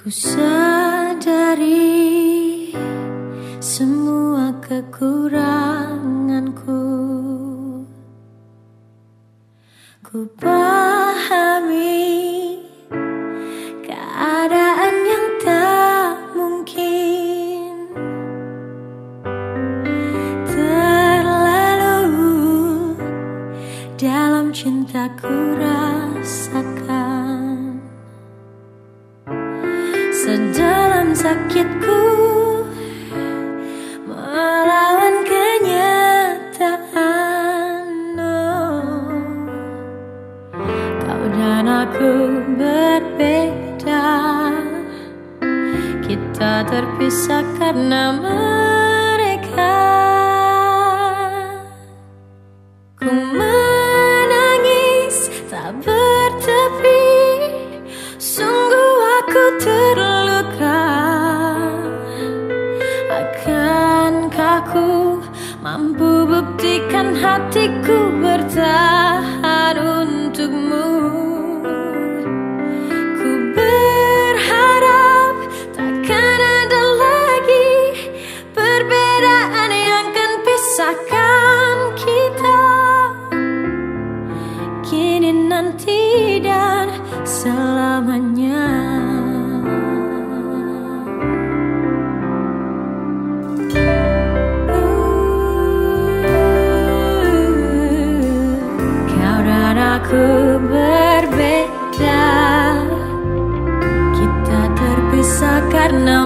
Ku sadari semua kekuranganku. Ku pahami keadaan yang tak mungkin. Terlalu dalam cintaku rasakan sakitku Melawan kenyataan oh. Kau dan aku berbeda Kita terpisah karena mereka hatiku bertahan untukmu. Ku berharap takkan ada lagi Perbedaan yang akan pisahkan kita. Kini nanti dan selamanya aku berbeda. Kita terpisah karena